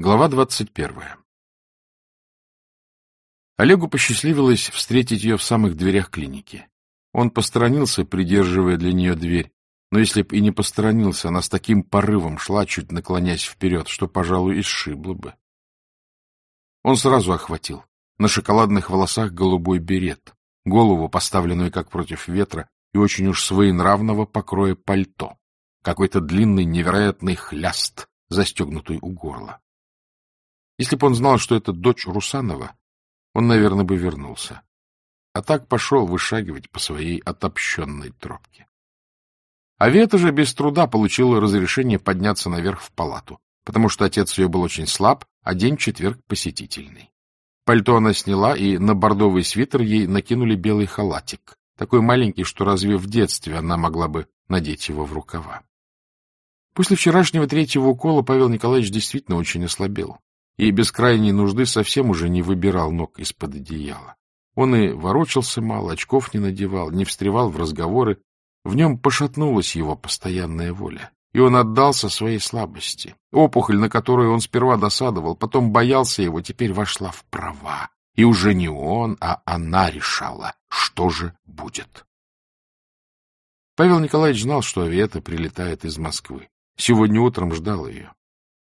Глава двадцать первая Олегу посчастливилось встретить ее в самых дверях клиники. Он посторонился, придерживая для нее дверь, но если б и не посторонился, она с таким порывом шла, чуть наклонясь вперед, что, пожалуй, и сшибла бы. Он сразу охватил. На шоколадных волосах голубой берет, голову, поставленную как против ветра, и очень уж своенравного покроя пальто, какой-то длинный невероятный хляст, застегнутый у горла. Если бы он знал, что это дочь Русанова, он, наверное, бы вернулся. А так пошел вышагивать по своей отопщенной тропке. А Вета же без труда получила разрешение подняться наверх в палату, потому что отец ее был очень слаб, а день четверг посетительный. Пальто она сняла, и на бордовый свитер ей накинули белый халатик, такой маленький, что разве в детстве она могла бы надеть его в рукава. После вчерашнего третьего укола Павел Николаевич действительно очень ослабел и без крайней нужды совсем уже не выбирал ног из-под одеяла. Он и ворочался мало, очков не надевал, не встревал в разговоры. В нем пошатнулась его постоянная воля, и он отдался своей слабости. Опухоль, на которую он сперва досадовал, потом боялся его, теперь вошла в права. И уже не он, а она решала, что же будет. Павел Николаевич знал, что авиата прилетает из Москвы. Сегодня утром ждал ее.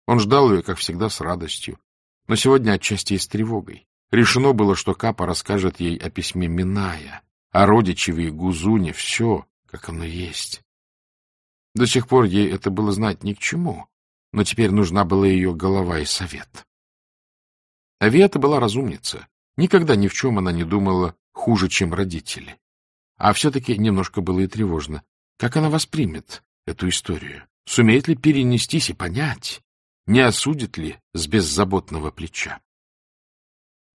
Он ждал ее, как всегда, с радостью, но сегодня отчасти и с тревогой. Решено было, что Капа расскажет ей о письме Миная, о родичеве и Гузуне, все, как оно есть. До сих пор ей это было знать ни к чему, но теперь нужна была ее голова и совет. Авиата была разумница. Никогда ни в чем она не думала хуже, чем родители. А все-таки немножко было и тревожно. Как она воспримет эту историю? Сумеет ли перенестись и понять? Не осудит ли с беззаботного плеча?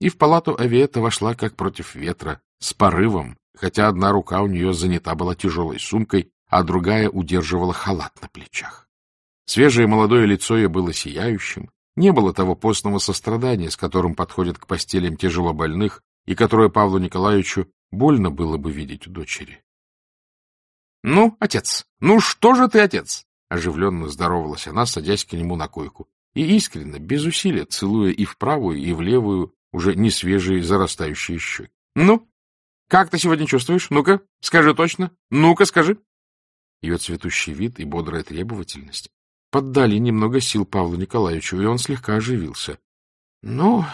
И в палату Авиэта вошла как против ветра, с порывом, хотя одна рука у нее занята была тяжелой сумкой, а другая удерживала халат на плечах. Свежее молодое лицо ее было сияющим, не было того постного сострадания, с которым подходят к постелям тяжело больных, и которое Павлу Николаевичу больно было бы видеть у дочери. — Ну, отец, ну что же ты, отец? Оживленно здоровалась она, садясь к нему на койку, и искренне, без усилия, целуя и в правую, и в левую, уже не свежие зарастающие щеки. — Ну, как ты сегодня чувствуешь? Ну-ка, скажи точно. Ну-ка, скажи. Ее цветущий вид и бодрая требовательность поддали немного сил Павлу Николаевичу, и он слегка оживился. — Ну,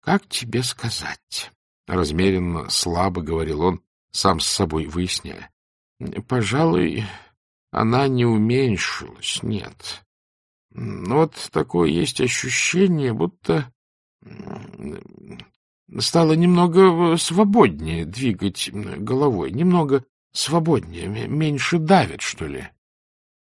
как тебе сказать? — размеренно, слабо говорил он, сам с собой выясняя. — Пожалуй, она не уменьшилась, нет. Вот такое есть ощущение, будто стало немного свободнее двигать головой, немного свободнее, меньше давит, что ли.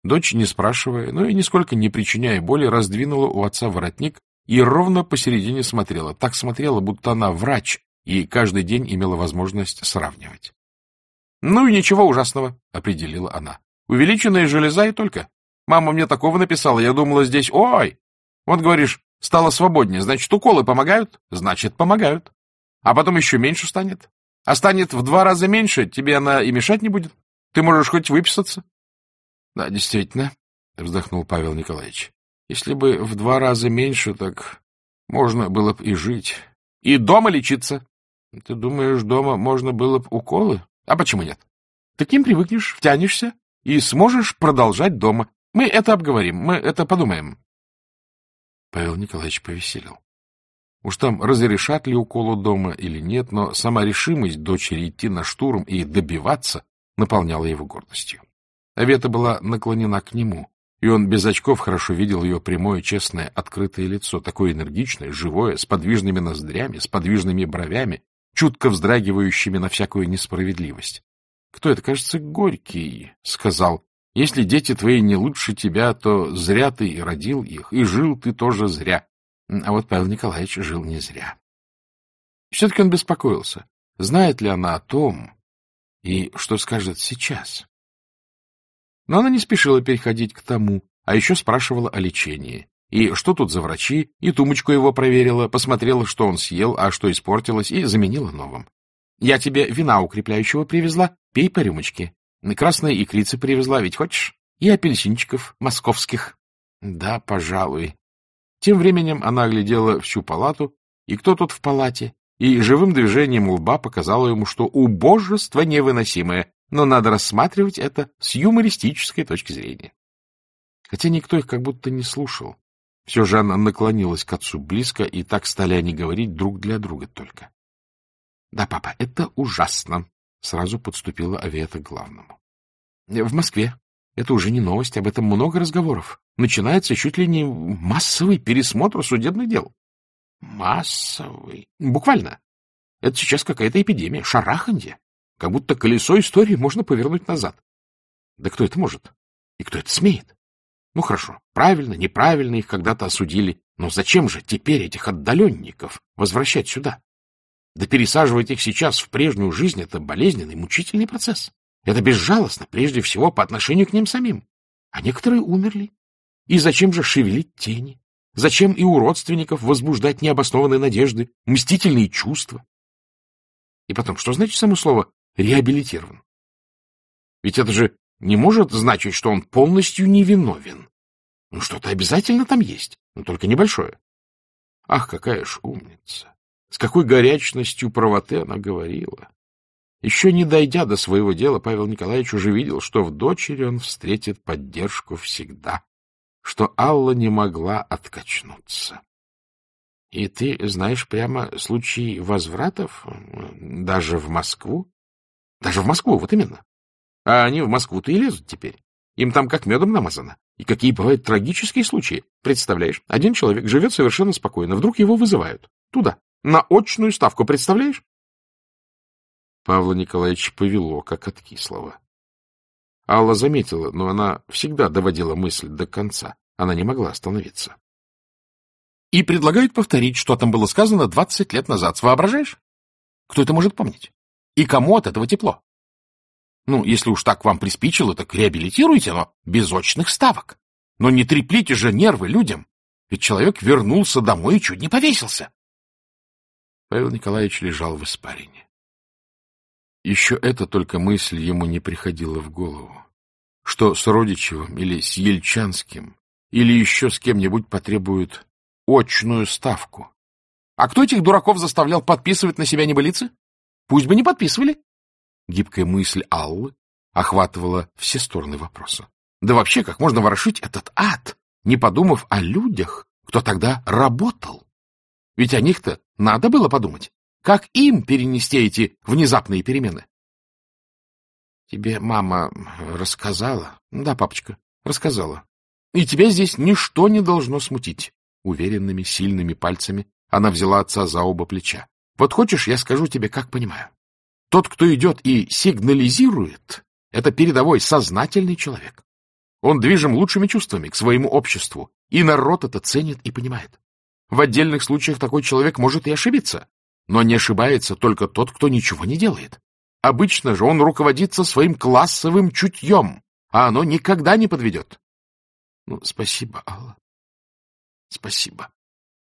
Дочь, не спрашивая, но и нисколько не причиняя боли, раздвинула у отца воротник и ровно посередине смотрела. Так смотрела, будто она врач, и каждый день имела возможность сравнивать. — Ну и ничего ужасного, — определила она. Увеличенная железа и только. Мама мне такого написала, я думала здесь, ой, вот говоришь, стало свободнее, значит, уколы помогают? Значит, помогают. А потом еще меньше станет. А станет в два раза меньше, тебе она и мешать не будет. Ты можешь хоть выписаться. — Да, действительно, — вздохнул Павел Николаевич. — Если бы в два раза меньше, так можно было бы и жить. — И дома лечиться. — Ты думаешь, дома можно было бы уколы? А почему нет? Таким привыкнешь, втянешься, и сможешь продолжать дома. Мы это обговорим, мы это подумаем. Павел Николаевич повеселил. Уж там разрешат ли уколу дома или нет, но сама решимость дочери идти на штурм и добиваться наполняла его гордостью. Авета была наклонена к нему, и он без очков хорошо видел ее прямое, честное, открытое лицо, такое энергичное, живое, с подвижными ноздрями, с подвижными бровями, чутко вздрагивающими на всякую несправедливость. Кто это? Кажется, Горький сказал. Если дети твои не лучше тебя, то зря ты и родил их, и жил ты тоже зря. А вот Павел Николаевич жил не зря. Все-таки он беспокоился. Знает ли она о том, и что скажет сейчас? Но она не спешила переходить к тому, а еще спрашивала о лечении. И что тут за врачи, и тумочку его проверила, посмотрела, что он съел, а что испортилось, и заменила новым. Я тебе вина укрепляющего привезла, пей по рюмочке. Красные икрицы привезла, ведь хочешь? И апельсинчиков московских. Да, пожалуй. Тем временем она оглядела всю палату, и кто тут в палате, и живым движением лба показала ему, что убожество невыносимое, но надо рассматривать это с юмористической точки зрения. Хотя никто их как будто не слушал. Все же она наклонилась к отцу близко, и так стали они говорить друг для друга только. — Да, папа, это ужасно, — сразу подступила Авиэта к главному. — В Москве. Это уже не новость, об этом много разговоров. Начинается чуть ли не массовый пересмотр судебных дел. — Массовый? Буквально. Это сейчас какая-то эпидемия, шараханье. Как будто колесо истории можно повернуть назад. Да кто это может? И кто это смеет? Ну, хорошо, правильно, неправильно их когда-то осудили. Но зачем же теперь этих отдаленников возвращать сюда? Да пересаживать их сейчас в прежнюю жизнь — это болезненный, мучительный процесс. Это безжалостно, прежде всего, по отношению к ним самим. А некоторые умерли. И зачем же шевелить тени? Зачем и у родственников возбуждать необоснованные надежды, мстительные чувства? И потом, что значит само слово «реабилитирован»? Ведь это же не может значить, что он полностью невиновен. Ну, что-то обязательно там есть, но только небольшое. Ах, какая ж умница! С какой горячностью правоты она говорила! Еще не дойдя до своего дела, Павел Николаевич уже видел, что в дочери он встретит поддержку всегда, что Алла не могла откачнуться. — И ты знаешь прямо случаи возвратов даже в Москву? Даже в Москву, вот именно. А они в Москву-то и лезут теперь. Им там как медом намазано. И какие бывают трагические случаи. Представляешь, один человек живет совершенно спокойно, вдруг его вызывают. Туда, на очную ставку, представляешь? Павла Николаевича повело, как от кислого. Алла заметила, но она всегда доводила мысль до конца. Она не могла остановиться. И предлагают повторить, что там было сказано двадцать лет назад. Воображаешь? Кто это может помнить? И кому от этого тепло? Ну, если уж так вам приспичило, так реабилитируйте, но без очных ставок. Но не треплите же нервы людям, ведь человек вернулся домой и чуть не повесился. Павел Николаевич лежал в испарине. Еще эта только мысль ему не приходила в голову, что с Родичевым или с Ельчанским или еще с кем-нибудь потребуют очную ставку. А кто этих дураков заставлял подписывать на себя небылицы? Пусть бы не подписывали. Гибкая мысль Аллы охватывала все стороны вопроса. Да вообще, как можно ворошить этот ад, не подумав о людях, кто тогда работал? Ведь о них-то надо было подумать. Как им перенести эти внезапные перемены? — Тебе мама рассказала? — Да, папочка, рассказала. — И тебя здесь ничто не должно смутить. Уверенными, сильными пальцами она взяла отца за оба плеча. — Вот хочешь, я скажу тебе, как понимаю. Тот, кто идет и сигнализирует, это передовой, сознательный человек. Он движим лучшими чувствами к своему обществу, и народ это ценит и понимает. В отдельных случаях такой человек может и ошибиться, но не ошибается только тот, кто ничего не делает. Обычно же он руководится своим классовым чутьем, а оно никогда не подведет. Ну, спасибо, Алла. Спасибо.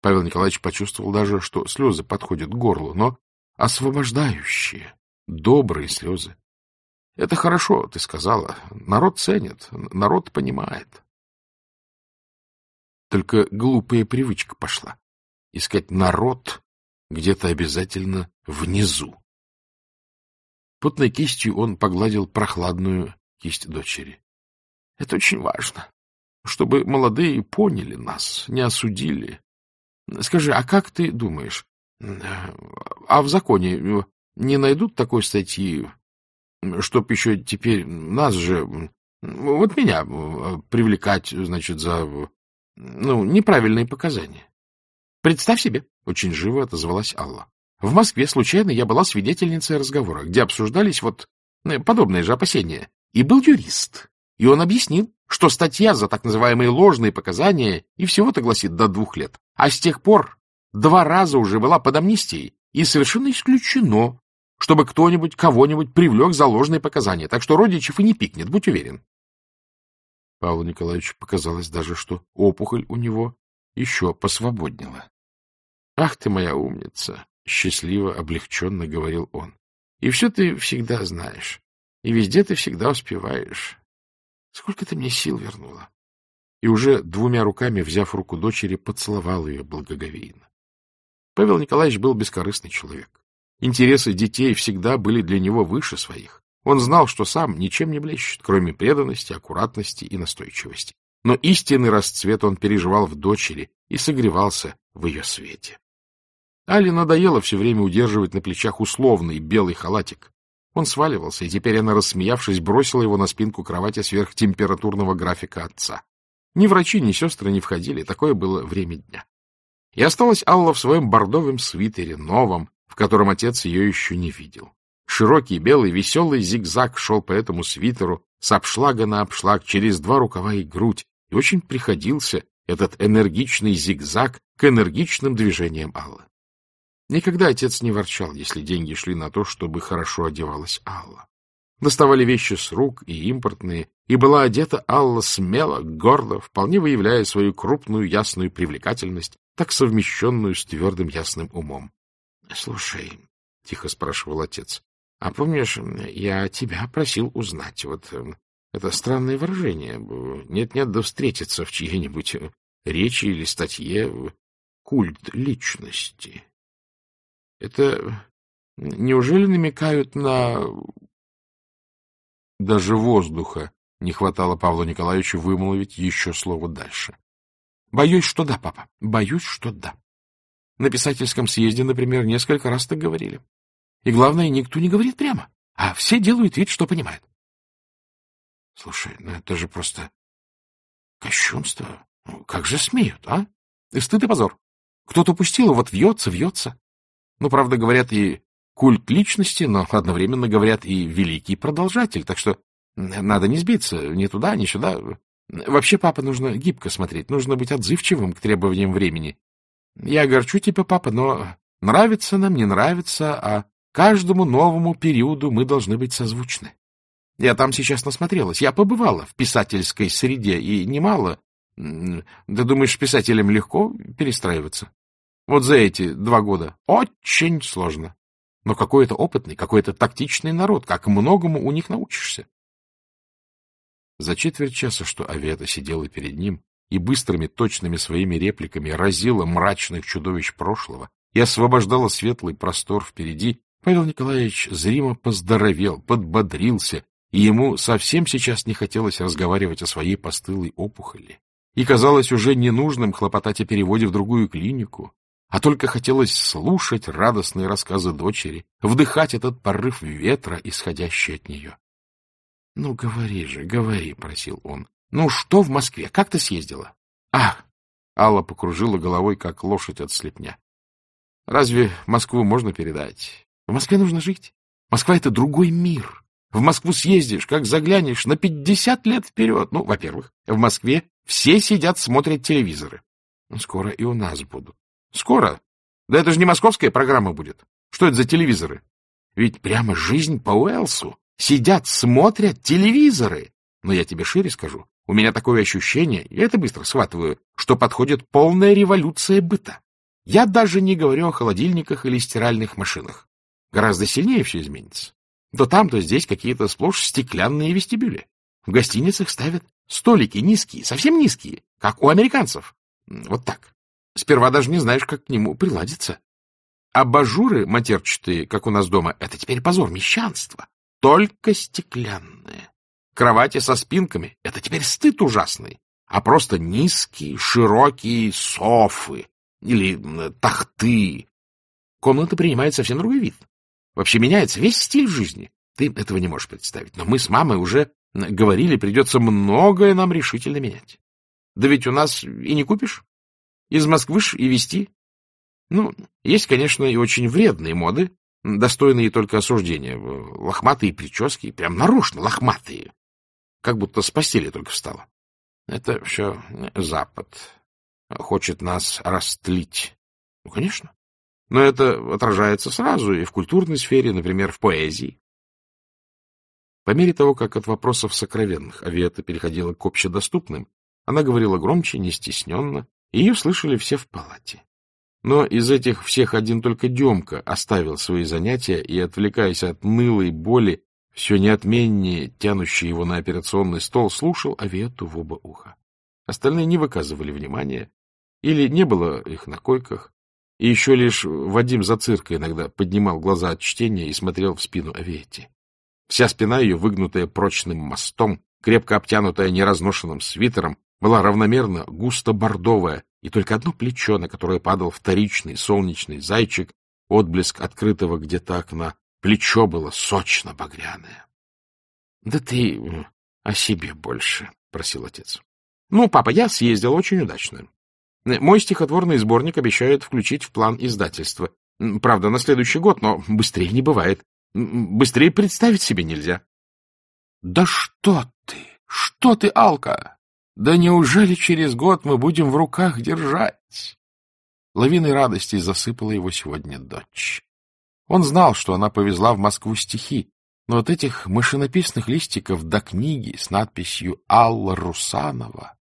Павел Николаевич почувствовал даже, что слезы подходят к горлу, но освобождающие, добрые слезы. Это хорошо, ты сказала. Народ ценит, народ понимает. Только глупая привычка пошла. Искать народ где-то обязательно внизу. Потной кистью он погладил прохладную кисть дочери. — Это очень важно, чтобы молодые поняли нас, не осудили. Скажи, а как ты думаешь, а в законе не найдут такой статьи, чтоб еще теперь нас же, вот меня, привлекать, значит, за, ну, неправильные показания. Представь себе, очень живо отозвалась Алла. В Москве случайно я была свидетельницей разговора, где обсуждались вот э, подобные же опасения. И был юрист. И он объяснил, что статья за так называемые ложные показания и всего-то гласит до двух лет. А с тех пор два раза уже была под амнистией. И совершенно исключено, чтобы кто-нибудь кого-нибудь привлек за ложные показания, так что Родичев и не пикнет, будь уверен. Павлу Николаевичу показалось даже, что опухоль у него еще посвободнела. — Ах ты моя умница! — счастливо, облегченно говорил он. — И все ты всегда знаешь, и везде ты всегда успеваешь. Сколько ты мне сил вернула? и уже двумя руками, взяв руку дочери, поцеловал ее благоговейно. Павел Николаевич был бескорыстный человек. Интересы детей всегда были для него выше своих. Он знал, что сам ничем не блещет, кроме преданности, аккуратности и настойчивости. Но истинный расцвет он переживал в дочери и согревался в ее свете. Али надоело все время удерживать на плечах условный белый халатик. Он сваливался, и теперь она, рассмеявшись, бросила его на спинку кровати сверхтемпературного графика отца. Ни врачи, ни сестры не входили, такое было время дня. И осталась Алла в своем бордовом свитере, новом, в котором отец ее еще не видел. Широкий, белый, веселый зигзаг шел по этому свитеру с обшлага на обшлаг через два рукава и грудь, и очень приходился этот энергичный зигзаг к энергичным движениям Аллы. Никогда отец не ворчал, если деньги шли на то, чтобы хорошо одевалась Алла. Доставали вещи с рук и импортные, и была одета Алла смело, гордо, вполне выявляя свою крупную ясную привлекательность, так совмещенную с твердым ясным умом. — Слушай, — тихо спрашивал отец, — а помнишь, я тебя просил узнать, вот э, это странное выражение, нет-нет, да встретиться в чьей-нибудь э, речи или статье культ личности. Это неужели намекают на... Даже воздуха не хватало Павлу Николаевичу вымолвить еще слово дальше. — Боюсь, что да, папа, боюсь, что да. На писательском съезде, например, несколько раз так говорили. И главное, никто не говорит прямо, а все делают вид, что понимают. — Слушай, ну это же просто кощунство. Ну, как же смеют, а? И стыд и позор. Кто-то пустил, вот вьется, вьется. Ну, правда, говорят и культ личности, но одновременно говорят и великий продолжатель, так что надо не сбиться ни туда, ни сюда. Вообще, папа, нужно гибко смотреть, нужно быть отзывчивым к требованиям времени. Я огорчу тебя, папа, но нравится нам, не нравится, а каждому новому периоду мы должны быть созвучны. Я там сейчас насмотрелась, я побывала в писательской среде, и немало. Ты думаешь, писателям легко перестраиваться? Вот за эти два года очень сложно. Но какой-то опытный, какой-то тактичный народ, как многому у них научишься. За четверть часа, что Авиата сидела перед ним и быстрыми, точными своими репликами разила мрачных чудовищ прошлого и освобождала светлый простор впереди, Павел Николаевич зримо поздоровел, подбодрился, и ему совсем сейчас не хотелось разговаривать о своей постылой опухоли. И казалось уже ненужным хлопотать о переводе в другую клинику, а только хотелось слушать радостные рассказы дочери, вдыхать этот порыв ветра, исходящий от нее. — Ну, говори же, говори, — просил он. — Ну, что в Москве? Как ты съездила? — Ах! — Алла покружила головой, как лошадь от слепня. — Разве Москву можно передать? В Москве нужно жить. Москва — это другой мир. В Москву съездишь, как заглянешь, на пятьдесят лет вперед. Ну, во-первых, в Москве все сидят, смотрят телевизоры. Скоро и у нас будут. Скоро? Да это же не московская программа будет. Что это за телевизоры? Ведь прямо жизнь по Уэлсу. Сидят, смотрят телевизоры. Но я тебе шире скажу. У меня такое ощущение, я это быстро схватываю, что подходит полная революция быта. Я даже не говорю о холодильниках или стиральных машинах. Гораздо сильнее все изменится. То там, то здесь какие-то сплошь стеклянные вестибюли. В гостиницах ставят столики низкие, совсем низкие, как у американцев. Вот так. Сперва даже не знаешь, как к нему приладиться. Абажуры матерчатые, как у нас дома, это теперь позор, мещанства, Только стеклянные. Кровати со спинками — это теперь стыд ужасный. А просто низкие, широкие софы или тахты. Комната принимает совсем другой вид. Вообще меняется весь стиль жизни. Ты этого не можешь представить. Но мы с мамой уже говорили, придется многое нам решительно менять. Да ведь у нас и не купишь. Из Москвы ж и везти. Ну, есть, конечно, и очень вредные моды, достойные только осуждения. Лохматые прически, прям нарочно лохматые. Как будто с постели только встала. Это все Запад. Хочет нас растлить. Ну, конечно. Но это отражается сразу и в культурной сфере, например, в поэзии. По мере того, как от вопросов сокровенных Авиата переходила к общедоступным, она говорила громче, не стесненно, ее слышали все в палате. Но из этих всех один только Демка оставил свои занятия и, отвлекаясь от нылой боли, все неотменнее тянущий его на операционный стол, слушал Авету в оба уха. Остальные не выказывали внимания, или не было их на койках, и еще лишь Вадим за цирка иногда поднимал глаза от чтения и смотрел в спину Авети. Вся спина ее, выгнутая прочным мостом, крепко обтянутая неразношенным свитером, была равномерно густо-бордовая, и только одно плечо, на которое падал вторичный солнечный зайчик, отблеск открытого где-то окна, плечо было сочно-багряное. — Да ты о себе больше, — просил отец. — Ну, папа, я съездил очень удачно. Мой стихотворный сборник обещают включить в план издательства. Правда, на следующий год, но быстрее не бывает. Быстрее представить себе нельзя. — Да что ты! Что ты, Алка! Да неужели через год мы будем в руках держать? Лавиной радости засыпала его сегодня дочь. Он знал, что она повезла в Москву стихи, но от этих машинописных листиков до книги с надписью «Алла Русанова»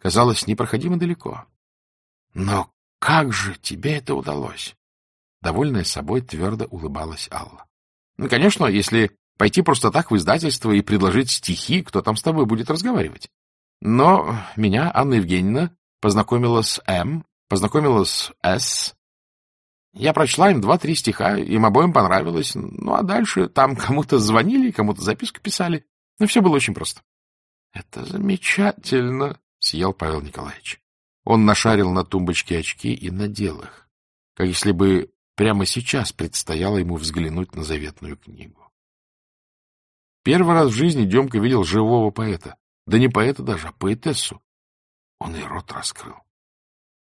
казалось непроходимо далеко. Но как же тебе это удалось? Довольная собой твердо улыбалась Алла. Ну, конечно, если пойти просто так в издательство и предложить стихи, кто там с тобой будет разговаривать. Но меня Анна Евгеньевна познакомила с М, познакомила с С. Я прочла им два-три стиха, им обоим понравилось. Ну, а дальше там кому-то звонили, кому-то записку писали. Ну, все было очень просто. — Это замечательно, — сиял Павел Николаевич. Он нашарил на тумбочке очки и надел их, как если бы прямо сейчас предстояло ему взглянуть на заветную книгу. Первый раз в жизни Демка видел живого поэта. Да не поэта даже, а поэтессу. Он и рот раскрыл.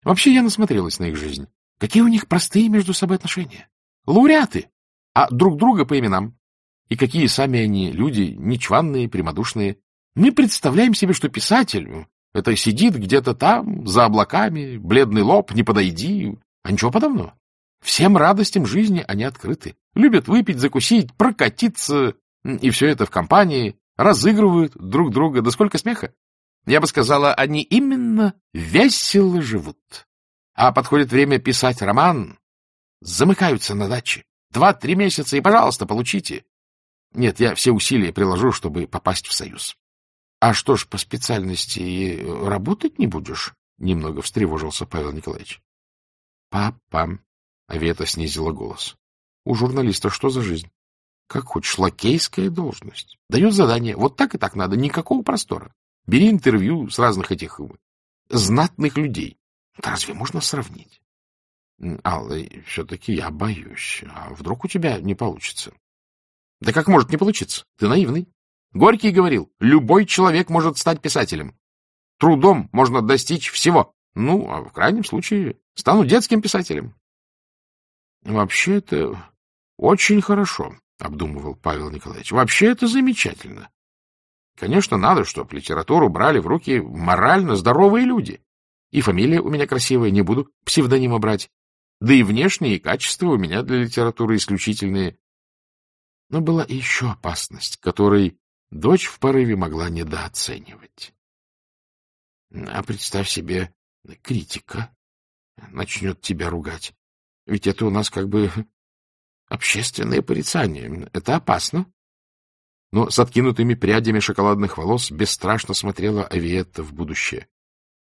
Вообще я насмотрелась на их жизнь. Какие у них простые между собой отношения. Лауреаты, а друг друга по именам. И какие сами они люди, нечванные, прямодушные. Мы представляем себе, что писатель — это сидит где-то там, за облаками, бледный лоб, не подойди. А ничего подобного. Всем радостям жизни они открыты. Любят выпить, закусить, прокатиться, и все это в компании, разыгрывают друг друга. Да сколько смеха! Я бы сказала, они именно весело живут. А подходит время писать роман, замыкаются на даче. Два-три месяца, и, пожалуйста, получите. Нет, я все усилия приложу, чтобы попасть в союз. А что ж, по специальности работать не будешь? Немного встревожился Павел Николаевич. Папа, Авета снизила голос. У журналиста что за жизнь? Как хочешь, лакейская должность. Дают задание. Вот так и так надо. Никакого простора. Бери интервью с разных этих знатных людей. Да разве можно сравнить? Алла, все-таки я боюсь. А вдруг у тебя не получится? Да как может не получиться? Ты наивный. Горький говорил, любой человек может стать писателем. Трудом можно достичь всего. Ну, а в крайнем случае стану детским писателем. Вообще это очень хорошо, обдумывал Павел Николаевич. Вообще это замечательно. Конечно, надо, чтобы литературу брали в руки морально здоровые люди. И фамилия у меня красивая, не буду псевдонима брать. Да и внешние качества у меня для литературы исключительные. Но была еще опасность, которой дочь в порыве могла недооценивать. А представь себе, критика начнет тебя ругать. Ведь это у нас как бы общественное порицание. Это опасно. Но с откинутыми прядями шоколадных волос бесстрашно смотрела Авиетта в будущее.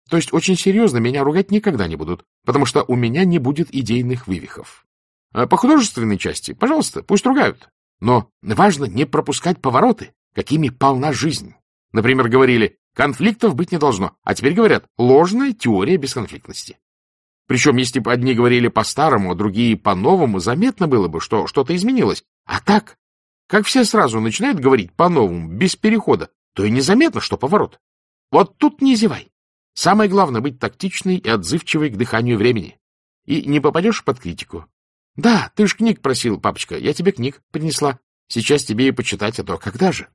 То есть очень серьезно меня ругать никогда не будут, потому что у меня не будет идейных вывихов. А по художественной части, пожалуйста, пусть ругают. Но важно не пропускать повороты, какими полна жизнь. Например, говорили, конфликтов быть не должно, а теперь говорят, ложная теория бесконфликтности. Причем, если бы одни говорили по-старому, а другие по-новому, заметно было бы, что что-то изменилось. А так, как все сразу начинают говорить по-новому, без перехода, то и незаметно, что поворот. Вот тут не зевай. Самое главное — быть тактичной и отзывчивой к дыханию времени. И не попадешь под критику. Да, ты ж книг просил, папочка, я тебе книг принесла. Сейчас тебе и почитать, а то когда же?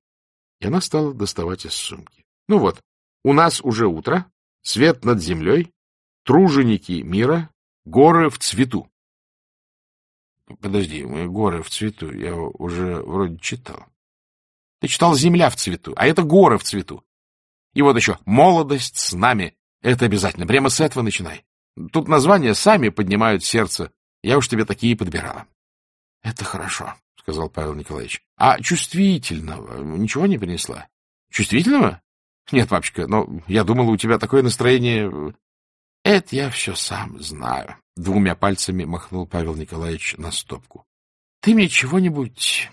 И она стала доставать из сумки. Ну вот, у нас уже утро, свет над землей, Труженики мира, горы в цвету. Подожди, горы в цвету, я уже вроде читал. Ты читал «Земля в цвету», а это горы в цвету. И вот еще «Молодость с нами». Это обязательно, прямо с этого начинай. Тут названия сами поднимают сердце. Я уж тебе такие подбирала. — Это хорошо, — сказал Павел Николаевич. — А чувствительного ничего не принесла? — Чувствительного? — Нет, папочка, но я думала, у тебя такое настроение... — Это я все сам знаю, — двумя пальцами махнул Павел Николаевич на стопку. — Ты мне чего-нибудь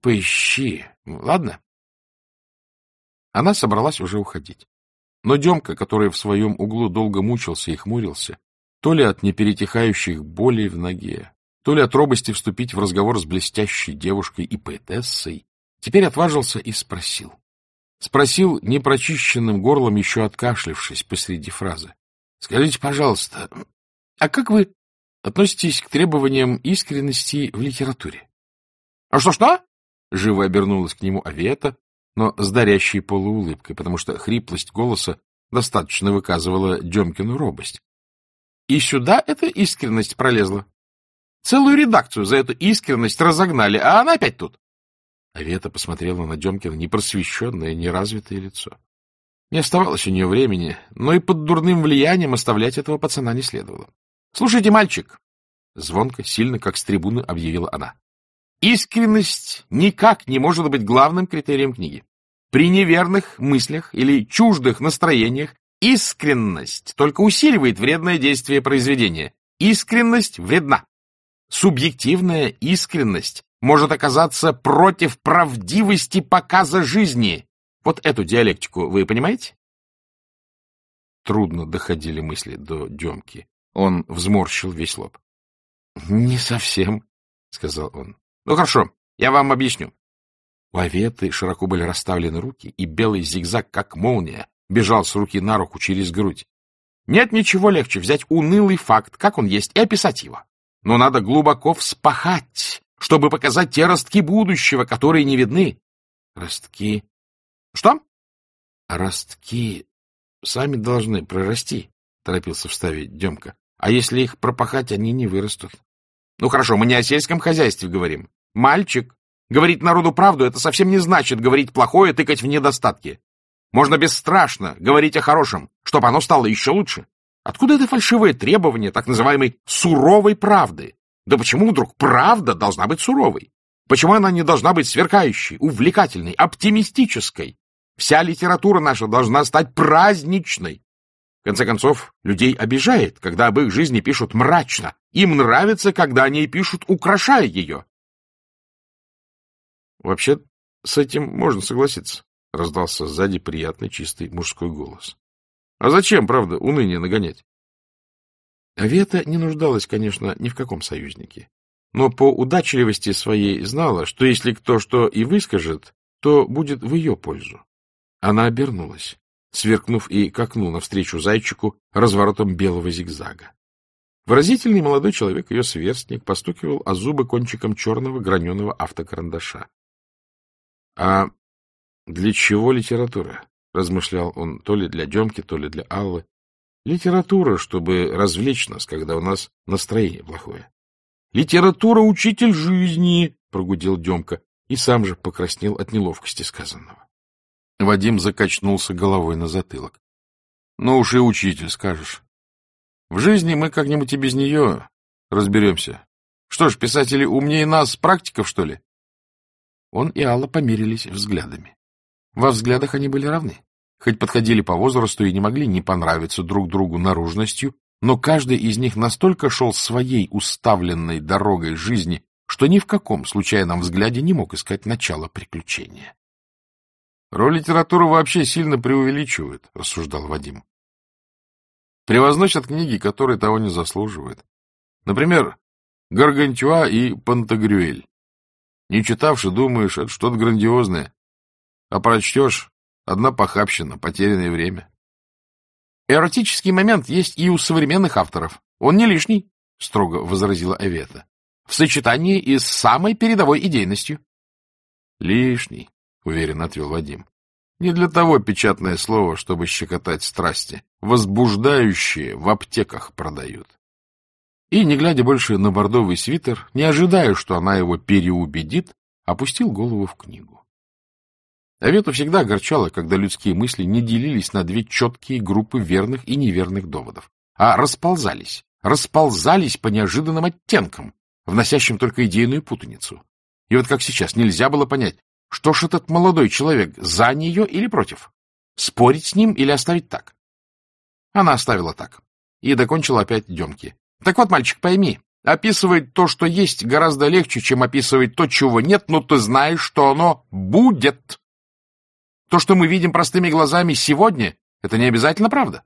поищи, ладно? Она собралась уже уходить. Но Демка, который в своем углу долго мучился и хмурился, то ли от неперетихающих болей в ноге, то ли от робости вступить в разговор с блестящей девушкой и поэтессой, теперь отважился и спросил. Спросил непрочищенным горлом, еще откашлившись посреди фразы. — Скажите, пожалуйста, а как вы относитесь к требованиям искренности в литературе? — А что-что? — живо обернулась к нему Авета, но с дарящей полуулыбкой, потому что хриплость голоса достаточно выказывала Демкину робость. И сюда эта искренность пролезла. Целую редакцию за эту искренность разогнали, а она опять тут. Авета посмотрела на Демкина непросвещенное, неразвитое лицо. Не оставалось у нее времени, но и под дурным влиянием оставлять этого пацана не следовало. — Слушайте, мальчик! — звонко, сильно, как с трибуны объявила она. — Искренность никак не может быть главным критерием книги. При неверных мыслях или чуждых настроениях искренность только усиливает вредное действие произведения. Искренность вредна. Субъективная искренность может оказаться против правдивости показа жизни. Вот эту диалектику вы понимаете? Трудно доходили мысли до Демки. Он взморщил весь лоб. — Не совсем, — сказал он. — Ну, хорошо, я вам объясню. У Аветы широко были расставлены руки, и белый зигзаг, как молния, бежал с руки на руку через грудь. Нет ничего легче взять унылый факт, как он есть, и описать его. Но надо глубоко вспахать, чтобы показать те ростки будущего, которые не видны. Ростки... Что? Ростки сами должны прорасти, торопился вставить Демка. А если их пропахать, они не вырастут. Ну хорошо, мы не о сельском хозяйстве говорим. Мальчик, говорить народу правду — это совсем не значит говорить плохое, тыкать в недостатки. Можно бесстрашно говорить о хорошем, чтобы оно стало еще лучше. Откуда это фальшивое требование так называемой суровой правды? Да почему вдруг правда должна быть суровой? Почему она не должна быть сверкающей, увлекательной, оптимистической? Вся литература наша должна стать праздничной. В конце концов, людей обижает, когда об их жизни пишут мрачно. Им нравится, когда они пишут, украшая ее. Вообще, с этим можно согласиться, — раздался сзади приятный чистый мужской голос. — А зачем, правда, уныние нагонять? Вета не нуждалась, конечно, ни в каком союзнике, но по удачливости своей знала, что если кто что и выскажет, то будет в ее пользу. Она обернулась, сверкнув и к окну навстречу зайчику разворотом белого зигзага. Выразительный молодой человек, ее сверстник, постукивал о зубы кончиком черного граненого автокарандаша. — А для чего литература? — размышлял он то ли для Демки, то ли для Аллы. Литература, чтобы развлечь нас, когда у нас настроение плохое. — Литература — учитель жизни! — прогудел Демка и сам же покраснел от неловкости сказанного. Вадим закачнулся головой на затылок. — Ну уж и учитель, скажешь. В жизни мы как-нибудь и без нее разберемся. Что ж, писатели умнее нас, практиков, что ли? Он и Алла померились взглядами. Во взглядах они были равны хоть подходили по возрасту и не могли не понравиться друг другу наружностью, но каждый из них настолько шел своей уставленной дорогой жизни, что ни в каком случайном взгляде не мог искать начало приключения. «Роль литературы вообще сильно преувеличивает», — рассуждал Вадим. «Превозносят книги, которые того не заслуживают. Например, Гаргантюа и Пантагрюэль. Не читавши, думаешь, это что-то грандиозное. А прочтешь, Одна похабщина, потерянное время. Эротический момент есть и у современных авторов. Он не лишний, — строго возразила Авета. В сочетании и с самой передовой идейностью. Лишний, — уверенно отвел Вадим. Не для того печатное слово, чтобы щекотать страсти. Возбуждающие в аптеках продают. И, не глядя больше на бордовый свитер, не ожидая, что она его переубедит, опустил голову в книгу. Авету всегда огорчало, когда людские мысли не делились на две четкие группы верных и неверных доводов, а расползались, расползались по неожиданным оттенкам, вносящим только идейную путаницу. И вот как сейчас нельзя было понять, что ж этот молодой человек, за нее или против? Спорить с ним или оставить так? Она оставила так. И докончила опять Демки. Так вот, мальчик, пойми, описывать то, что есть, гораздо легче, чем описывать то, чего нет, но ты знаешь, что оно будет. То, что мы видим простыми глазами сегодня, это не обязательно правда.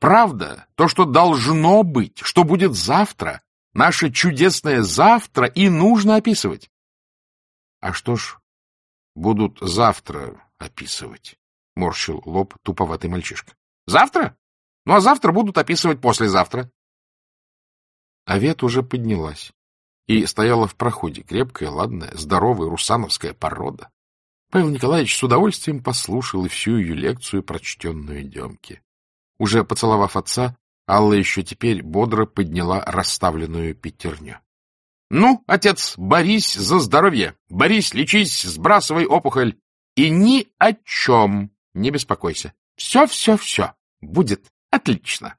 Правда, то, что должно быть, что будет завтра, наше чудесное завтра и нужно описывать. А что ж будут завтра описывать? Морщил лоб туповатый мальчишка. Завтра? Ну, а завтра будут описывать послезавтра. Авет уже поднялась и стояла в проходе, крепкая, ладная, здоровая русановская порода. Павел Николаевич с удовольствием послушал и всю ее лекцию, прочтенную Демке. Уже поцеловав отца, Алла еще теперь бодро подняла расставленную пятерню. — Ну, отец, борись за здоровье, борись, лечись, сбрасывай опухоль. И ни о чем не беспокойся. Все-все-все будет отлично.